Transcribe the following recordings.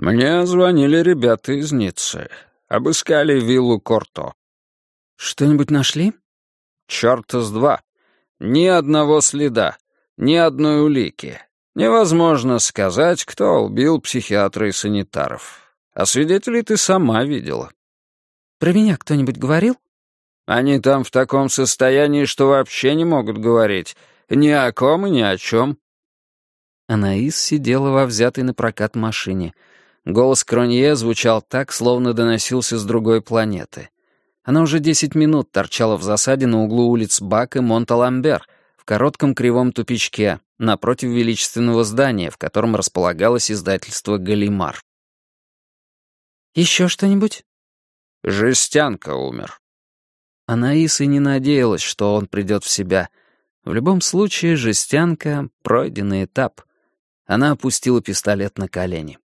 «Мне звонили ребята из Ниццы. Обыскали виллу Корто». «Что-нибудь нашли?» «Чёрта с два. Ни одного следа, ни одной улики. Невозможно сказать, кто убил психиатра и санитаров. А свидетелей ты сама видела». «Про меня кто-нибудь говорил?» «Они там в таком состоянии, что вообще не могут говорить. Ни о ком и ни о чем». Анаис сидела во взятой на прокат машине. Голос Кронье звучал так, словно доносился с другой планеты. Она уже десять минут торчала в засаде на углу улиц Бак и Монталамбер, в коротком кривом тупичке, напротив величественного здания, в котором располагалось издательство «Галимар». «Еще что-нибудь?» «Жестянка умер». Анаис и не надеялась, что он придет в себя. В любом случае, жестянка — пройденный этап. Она опустила пистолет на колени.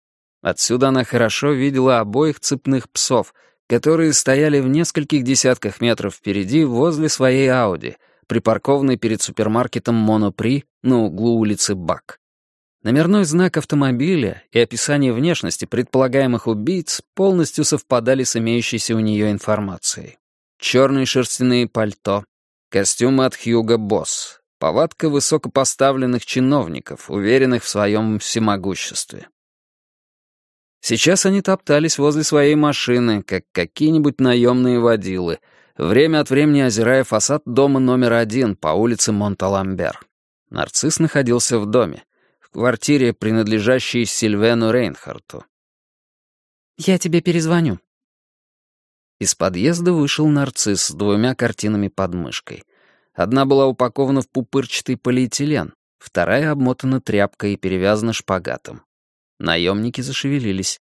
Отсюда она хорошо видела обоих цепных псов, которые стояли в нескольких десятках метров впереди возле своей Ауди, припаркованной перед супермаркетом «Монопри» на углу улицы Бак. Номерной знак автомобиля и описание внешности предполагаемых убийц полностью совпадали с имеющейся у нее информацией. Черные шерстяные пальто, костюмы от Хьюго Босс, повадка высокопоставленных чиновников, уверенных в своем всемогуществе. Сейчас они топтались возле своей машины, как какие-нибудь наемные водилы, время от времени озирая фасад дома номер один по улице Монталамбер. Нарцисс находился в доме, в квартире, принадлежащей Сильвену Рейнхарту. «Я тебе перезвоню». Из подъезда вышел нарцисс с двумя картинами под мышкой. Одна была упакована в пупырчатый полиэтилен, вторая обмотана тряпкой и перевязана шпагатом. Наемники зашевелились.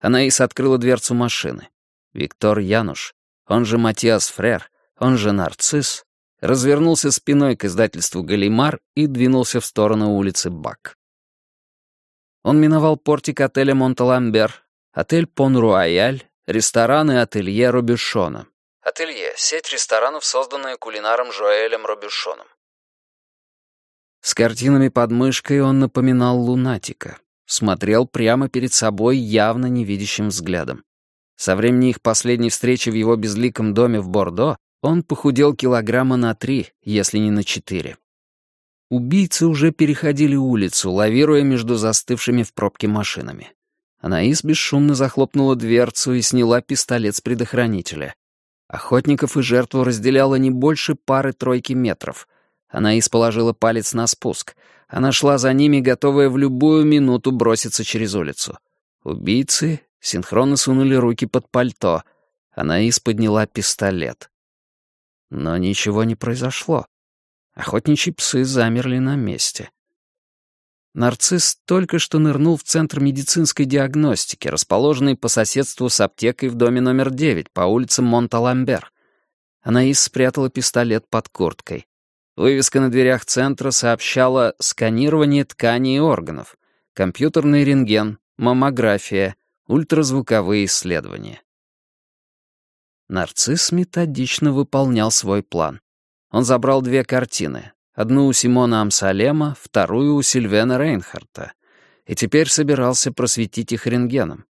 Анаис открыла дверцу машины. Виктор Януш, он же Матиас Фрер, он же Нарцисс, развернулся спиной к издательству «Галимар» и двинулся в сторону улицы Бак. Он миновал портик отеля «Монталамбер», отель «Пон-Руаяль», ресторан и ателье Робюшона. Ателье — сеть ресторанов, созданная кулинаром Жоэлем Робюшоном. С картинами под мышкой он напоминал лунатика смотрел прямо перед собой явно невидящим взглядом. Со времени их последней встречи в его безликом доме в Бордо он похудел килограмма на три, если не на четыре. Убийцы уже переходили улицу, лавируя между застывшими в пробке машинами. Анаис бесшумно захлопнула дверцу и сняла пистолет с предохранителя. Охотников и жертву разделяло не больше пары-тройки метров. Анаис положила палец на спуск — она шла за ними, готовая в любую минуту броситься через улицу. Убийцы синхронно сунули руки под пальто. Анаис подняла пистолет. Но ничего не произошло. Охотничьи псы замерли на месте. Нарцисс только что нырнул в Центр медицинской диагностики, расположенный по соседству с аптекой в доме номер 9 по улице Монталамбер. Анаис спрятала пистолет под курткой. Вывеска на дверях центра сообщала «сканирование тканей и органов», «компьютерный рентген», «маммография», «ультразвуковые исследования». Нарцисс методично выполнял свой план. Он забрал две картины. Одну у Симона Амсалема, вторую у Сильвена Рейнхарта. И теперь собирался просветить их рентгеном.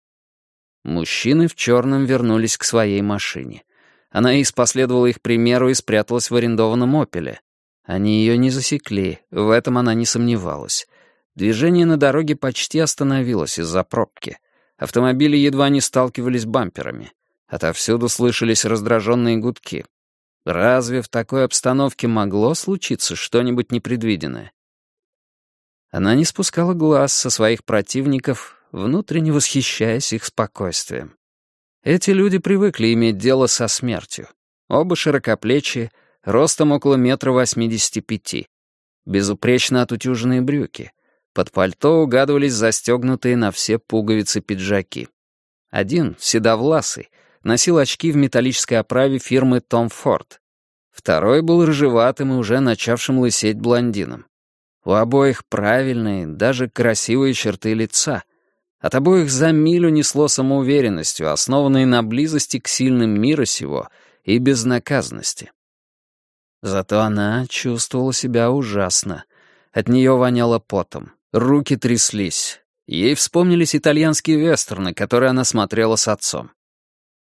Мужчины в черном вернулись к своей машине. Она и последовала их примеру и спряталась в арендованном «Опеле». Они ее не засекли, в этом она не сомневалась. Движение на дороге почти остановилось из-за пробки. Автомобили едва не сталкивались бамперами. Отовсюду слышались раздраженные гудки. Разве в такой обстановке могло случиться что-нибудь непредвиденное? Она не спускала глаз со своих противников, внутренне восхищаясь их спокойствием. Эти люди привыкли иметь дело со смертью. Оба широкоплечие, ростом около метра восьмидесяти пяти. Безупречно отутюженные брюки. Под пальто угадывались застегнутые на все пуговицы пиджаки. Один, седовласый, носил очки в металлической оправе фирмы «Том Форд». Второй был рыжеватым и уже начавшим лысеть блондином. У обоих правильные, даже красивые черты лица. От обоих за милю несло самоуверенностью, основанной на близости к сильным мира сего и безнаказанности. Зато она чувствовала себя ужасно. От нее воняло потом, руки тряслись. Ей вспомнились итальянские вестерны, которые она смотрела с отцом.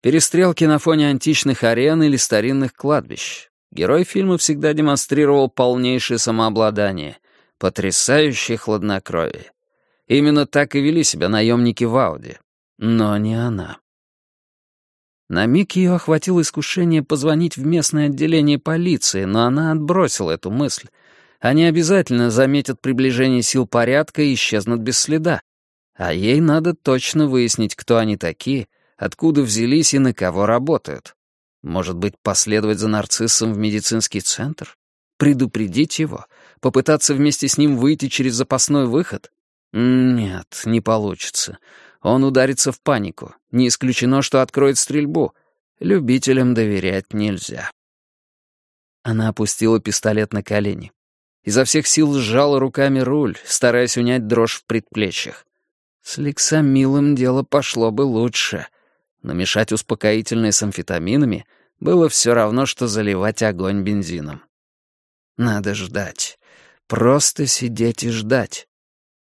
Перестрелки на фоне античных арен или старинных кладбищ. Герой фильма всегда демонстрировал полнейшее самообладание, потрясающее хладнокровие. Именно так и вели себя наемники в Ауди. Но не она. На миг ее охватило искушение позвонить в местное отделение полиции, но она отбросила эту мысль. Они обязательно заметят приближение сил порядка и исчезнут без следа. А ей надо точно выяснить, кто они такие, откуда взялись и на кого работают. Может быть, последовать за нарциссом в медицинский центр? Предупредить его? Попытаться вместе с ним выйти через запасной выход? Нет, не получится. Он ударится в панику. Не исключено, что откроет стрельбу. Любителям доверять нельзя. Она опустила пистолет на колени. Изо всех сил сжала руками руль, стараясь унять дрожь в предплечьях. С Лексамилом дело пошло бы лучше. Но мешать успокоительное с амфетаминами было все равно, что заливать огонь бензином. Надо ждать. Просто сидеть и ждать.